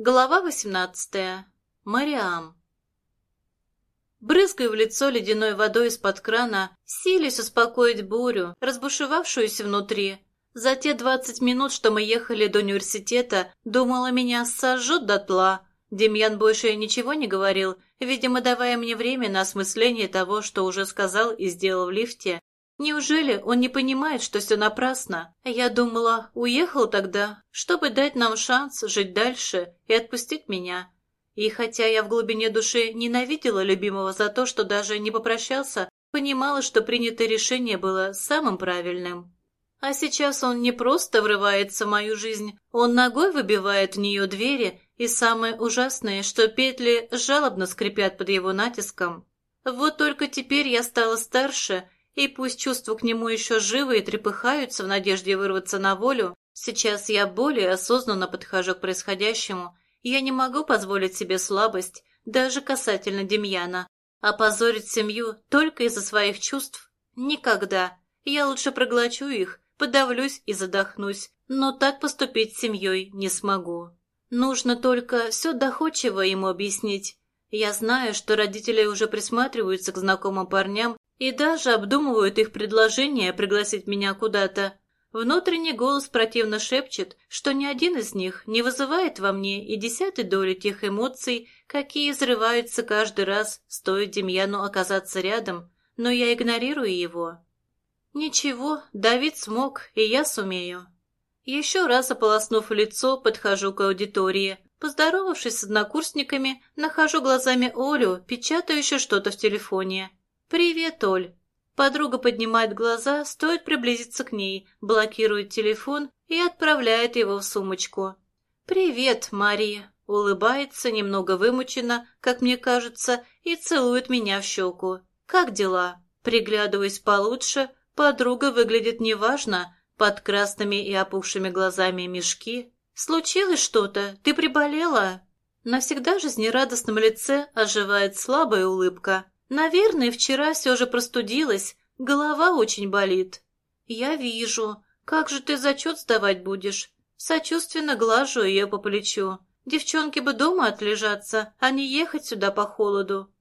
Глава восемнадцатая. Мариам. Брызгаю в лицо ледяной водой из-под крана, силясь успокоить бурю, разбушевавшуюся внутри. За те двадцать минут, что мы ехали до университета, думала, меня сожжет дотла. Демьян больше ничего не говорил, видимо, давая мне время на осмысление того, что уже сказал и сделал в лифте, Неужели он не понимает, что все напрасно? Я думала, уехал тогда, чтобы дать нам шанс жить дальше и отпустить меня. И хотя я в глубине души ненавидела любимого за то, что даже не попрощался, понимала, что принятое решение было самым правильным. А сейчас он не просто врывается в мою жизнь, он ногой выбивает в нее двери, и самое ужасное, что петли жалобно скрипят под его натиском. Вот только теперь я стала старше и пусть чувства к нему еще живы и трепыхаются в надежде вырваться на волю, сейчас я более осознанно подхожу к происходящему, я не могу позволить себе слабость, даже касательно Демьяна. Опозорить семью только из-за своих чувств? Никогда. Я лучше проглочу их, подавлюсь и задохнусь, но так поступить с семьей не смогу. Нужно только все доходчиво ему объяснить. Я знаю, что родители уже присматриваются к знакомым парням и даже обдумывают их предложение пригласить меня куда-то. Внутренний голос противно шепчет, что ни один из них не вызывает во мне и десятой доли тех эмоций, какие взрываются каждый раз, стоит Демьяну оказаться рядом, но я игнорирую его. Ничего, Давид смог, и я сумею. Еще раз ополоснув лицо, подхожу к аудитории. Поздоровавшись с однокурсниками, нахожу глазами Олю, печатающую что-то в телефоне. «Привет, Оль!» Подруга поднимает глаза, стоит приблизиться к ней, блокирует телефон и отправляет его в сумочку. «Привет, Мария!» Улыбается, немного вымученно, как мне кажется, и целует меня в щеку. «Как дела?» Приглядываясь получше, подруга выглядит неважно, под красными и опухшими глазами мешки. «Случилось что-то? Ты приболела?» На всегда жизнерадостном лице оживает слабая улыбка. Наверное, вчера все же простудилась, голова очень болит. Я вижу. Как же ты зачет сдавать будешь? Сочувственно глажу ее по плечу. Девчонки бы дома отлежаться, а не ехать сюда по холоду.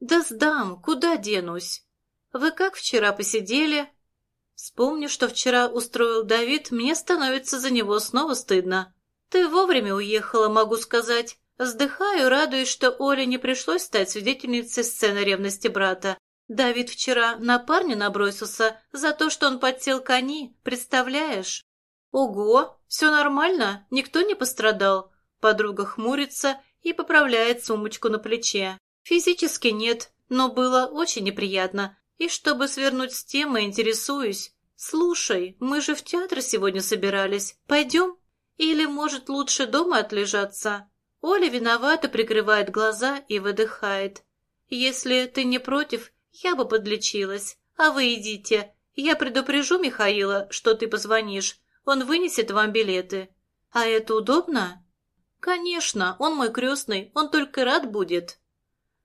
Да сдам, куда денусь? Вы как вчера посидели? Вспомню, что вчера устроил Давид, мне становится за него снова стыдно. Ты вовремя уехала, могу сказать. Вздыхаю, радуясь, что Оле не пришлось стать свидетельницей сцены ревности брата. Давид вчера на парня набросился за то, что он подсел к Ани, представляешь? Ого, все нормально, никто не пострадал. Подруга хмурится и поправляет сумочку на плече. Физически нет, но было очень неприятно. И чтобы свернуть с темы, интересуюсь. Слушай, мы же в театр сегодня собирались. Пойдем? Или, может, лучше дома отлежаться? Оля виновато прикрывает глаза и выдыхает. «Если ты не против, я бы подлечилась. А вы идите. Я предупрежу Михаила, что ты позвонишь. Он вынесет вам билеты. А это удобно?» «Конечно, он мой крестный, он только рад будет».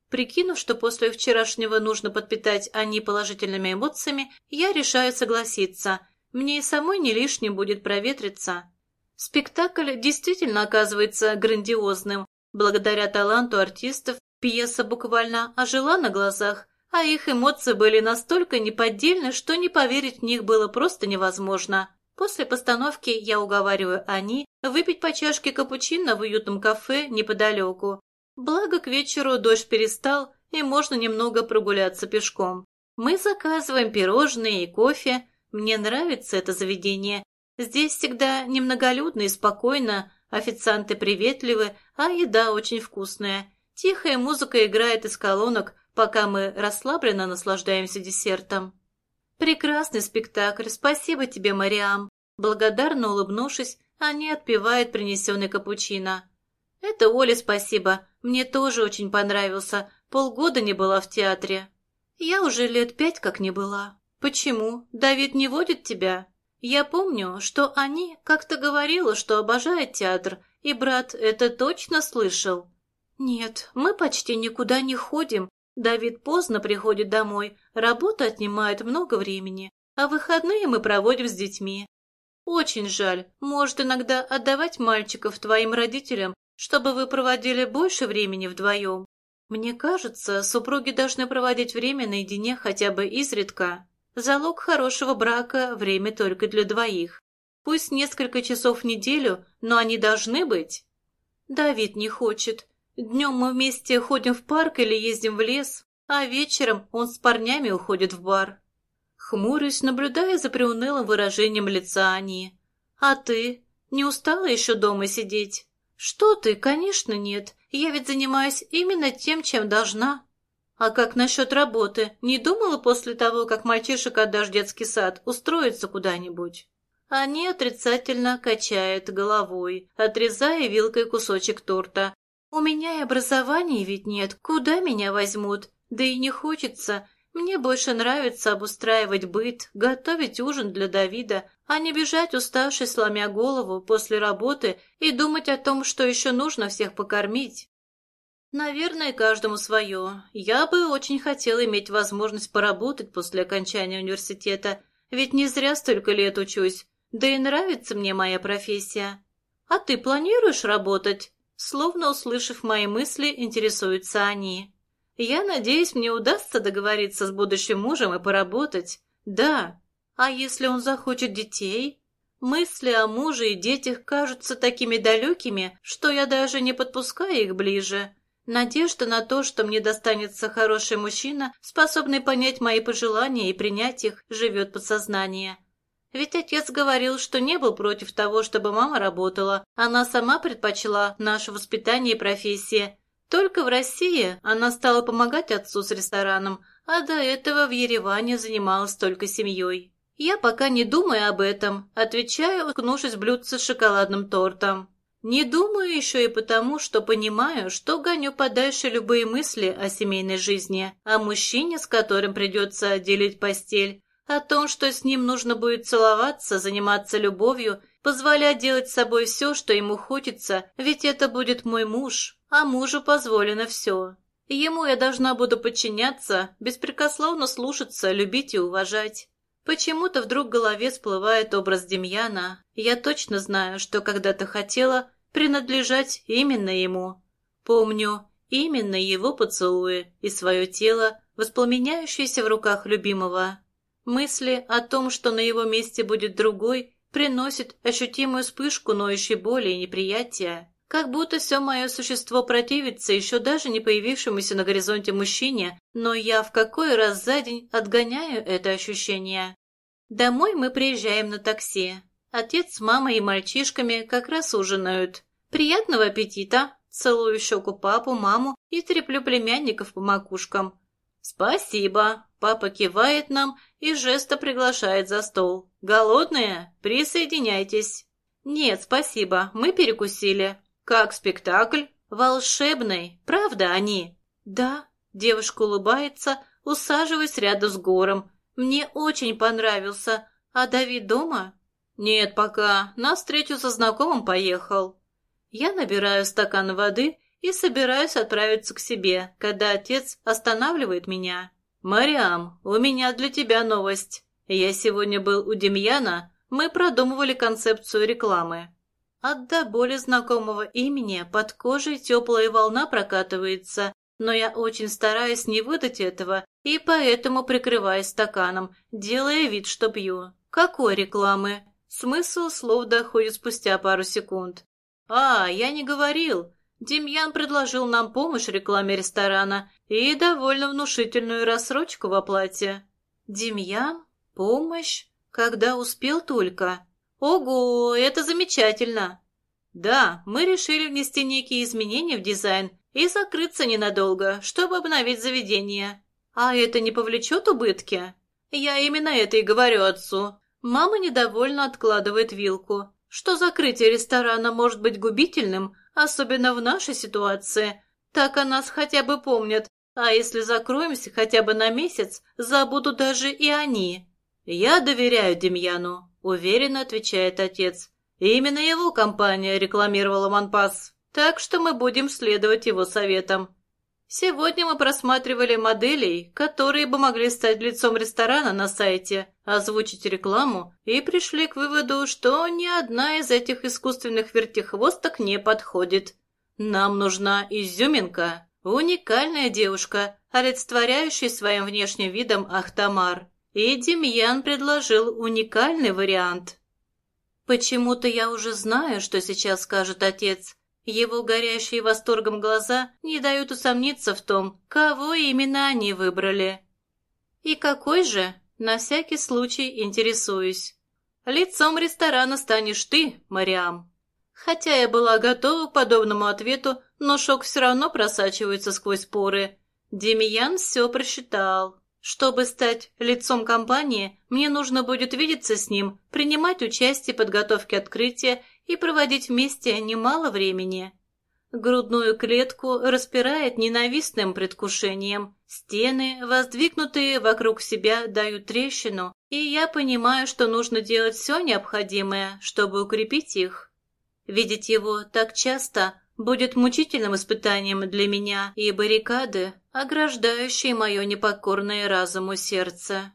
Прикинув, что после вчерашнего нужно подпитать Ани положительными эмоциями, я решаю согласиться. Мне и самой не лишним будет проветриться. Спектакль действительно оказывается грандиозным. Благодаря таланту артистов пьеса буквально ожила на глазах, а их эмоции были настолько неподдельны, что не поверить в них было просто невозможно. После постановки я уговариваю Ани выпить по чашке капучино в уютном кафе неподалеку. Благо к вечеру дождь перестал, и можно немного прогуляться пешком. Мы заказываем пирожные и кофе. Мне нравится это заведение, Здесь всегда немноголюдно и спокойно, официанты приветливы, а еда очень вкусная. Тихая музыка играет из колонок, пока мы расслабленно наслаждаемся десертом. Прекрасный спектакль, спасибо тебе, Мариам. Благодарно улыбнувшись, они отпивают принесенный капучино. Это Оле спасибо, мне тоже очень понравился, полгода не была в театре. Я уже лет пять как не была. Почему? Давид не водит тебя? Я помню, что они как-то говорила, что обожает театр, и брат это точно слышал. Нет, мы почти никуда не ходим. Давид поздно приходит домой, работа отнимает много времени, а выходные мы проводим с детьми. Очень жаль, может иногда отдавать мальчиков твоим родителям, чтобы вы проводили больше времени вдвоем. Мне кажется, супруги должны проводить время наедине хотя бы изредка. Залог хорошего брака – время только для двоих. Пусть несколько часов в неделю, но они должны быть. Давид не хочет. Днем мы вместе ходим в парк или ездим в лес, а вечером он с парнями уходит в бар. Хмурюсь, наблюдая за приунылым выражением лица Ани. А ты? Не устала еще дома сидеть? Что ты? Конечно, нет. Я ведь занимаюсь именно тем, чем должна. А как насчет работы? Не думала после того, как мальчишек отдашь детский сад, устроиться куда-нибудь? Они отрицательно качает головой, отрезая вилкой кусочек торта. «У меня и образования ведь нет, куда меня возьмут? Да и не хочется. Мне больше нравится обустраивать быт, готовить ужин для Давида, а не бежать уставший, сломя голову после работы и думать о том, что еще нужно всех покормить. Наверное, каждому свое. Я бы очень хотела иметь возможность поработать после окончания университета, ведь не зря столько лет учусь, да и нравится мне моя профессия. А ты планируешь работать? Словно услышав мои мысли, интересуются они. Я надеюсь, мне удастся договориться с будущим мужем и поработать. Да. А если он захочет детей? Мысли о муже и детях кажутся такими далекими, что я даже не подпускаю их ближе. Надежда на то, что мне достанется хороший мужчина, способный понять мои пожелания и принять их, живет подсознание. Ведь отец говорил, что не был против того, чтобы мама работала. Она сама предпочла наше воспитание и профессия. Только в России она стала помогать отцу с рестораном, а до этого в Ереване занималась только семьей. Я пока не думаю об этом, отвечаю, уткнувшись в блюдце с шоколадным тортом. Не думаю еще и потому, что понимаю, что гоню подальше любые мысли о семейной жизни, о мужчине, с которым придется делить постель, о том, что с ним нужно будет целоваться, заниматься любовью, позволять делать с собой все, что ему хочется, ведь это будет мой муж, а мужу позволено все. Ему я должна буду подчиняться, беспрекословно слушаться, любить и уважать. Почему-то вдруг в голове всплывает образ Демьяна. Я точно знаю, что когда-то хотела принадлежать именно ему. Помню именно его поцелуи и свое тело, воспламеняющееся в руках любимого. Мысли о том, что на его месте будет другой, приносят ощутимую вспышку ноющей боли и неприятия. Как будто все мое существо противится еще даже не появившемуся на горизонте мужчине, но я в какой раз за день отгоняю это ощущение. Домой мы приезжаем на такси. Отец с мамой и мальчишками как раз ужинают. Приятного аппетита! Целую щеку папу, маму и треплю племянников по макушкам. «Спасибо!» Папа кивает нам и жеста приглашает за стол. «Голодные? Присоединяйтесь!» «Нет, спасибо, мы перекусили. «Как спектакль? Волшебный, правда они?» «Да», — девушка улыбается, усаживаясь рядом с Гором. «Мне очень понравился. А Давид дома?» «Нет пока. На встречу со знакомым поехал». Я набираю стакан воды и собираюсь отправиться к себе, когда отец останавливает меня. «Мариам, у меня для тебя новость. Я сегодня был у Демьяна, мы продумывали концепцию рекламы. От до боли знакомого имени под кожей теплая волна прокатывается, но я очень стараюсь не выдать этого и поэтому прикрываюсь стаканом, делая вид, что пью. Какой рекламы? Смысл слов доходит спустя пару секунд. «А, я не говорил. Демьян предложил нам помощь в рекламе ресторана и довольно внушительную рассрочку в оплате». «Демьян? Помощь? Когда успел только?» «Ого, это замечательно!» «Да, мы решили внести некие изменения в дизайн и закрыться ненадолго, чтобы обновить заведение. А это не повлечет убытки?» «Я именно это и говорю отцу». Мама недовольно откладывает вилку. Что закрытие ресторана может быть губительным, особенно в нашей ситуации? Так о нас хотя бы помнят, а если закроемся хотя бы на месяц, забудут даже и они. Я доверяю Демьяну. Уверенно отвечает отец. Именно его компания рекламировала Манпас, так что мы будем следовать его советам. Сегодня мы просматривали моделей, которые бы могли стать лицом ресторана на сайте, озвучить рекламу и пришли к выводу, что ни одна из этих искусственных вертихвосток не подходит. Нам нужна изюминка, уникальная девушка, олицетворяющая своим внешним видом Ахтамар. И Демьян предложил уникальный вариант. Почему-то я уже знаю, что сейчас скажет отец. Его горящие восторгом глаза не дают усомниться в том, кого именно они выбрали. И какой же, на всякий случай интересуюсь. Лицом ресторана станешь ты, Мариам. Хотя я была готова к подобному ответу, но шок все равно просачивается сквозь поры. Демьян все просчитал. Чтобы стать лицом компании, мне нужно будет видеться с ним, принимать участие в подготовке открытия и проводить вместе немало времени. Грудную клетку распирает ненавистным предвкушением. Стены, воздвигнутые вокруг себя, дают трещину, и я понимаю, что нужно делать все необходимое, чтобы укрепить их. Видеть его так часто будет мучительным испытанием для меня и баррикады, ограждающие мое непокорное разуму сердце.